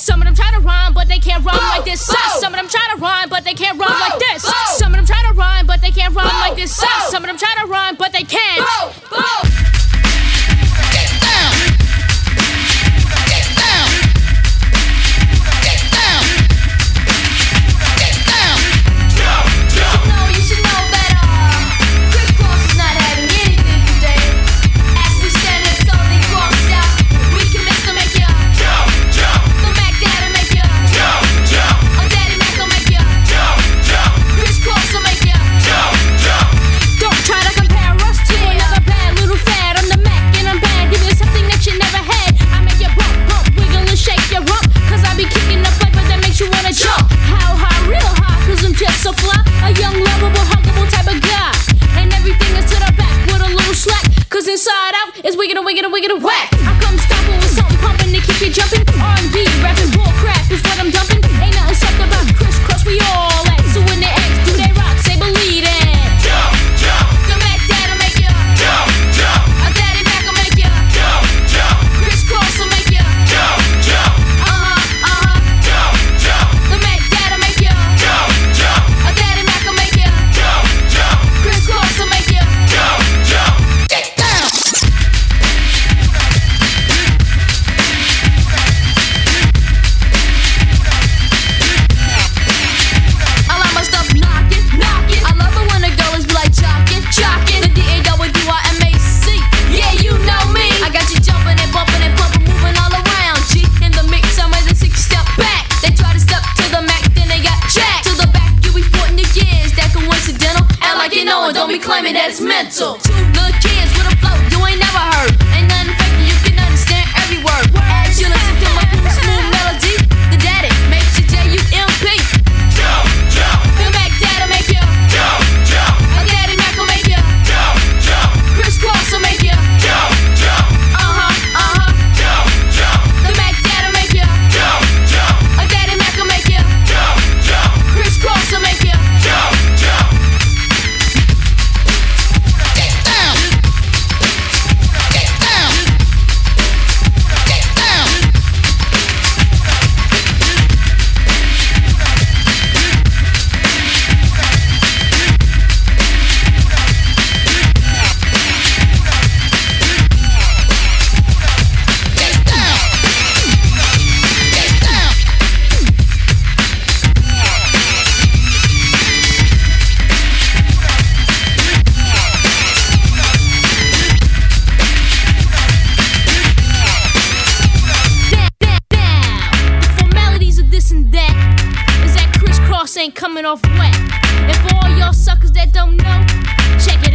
Some of them try to rhyme, but they can't rhyme like this. Some of them try to rhyme, but they can't rhyme like this. Some of them try to rhyme, but they can't rhyme like this. Some of them try to rhyme, but they can't. Eso. coming off wet. And for all y'all suckers that don't know, check it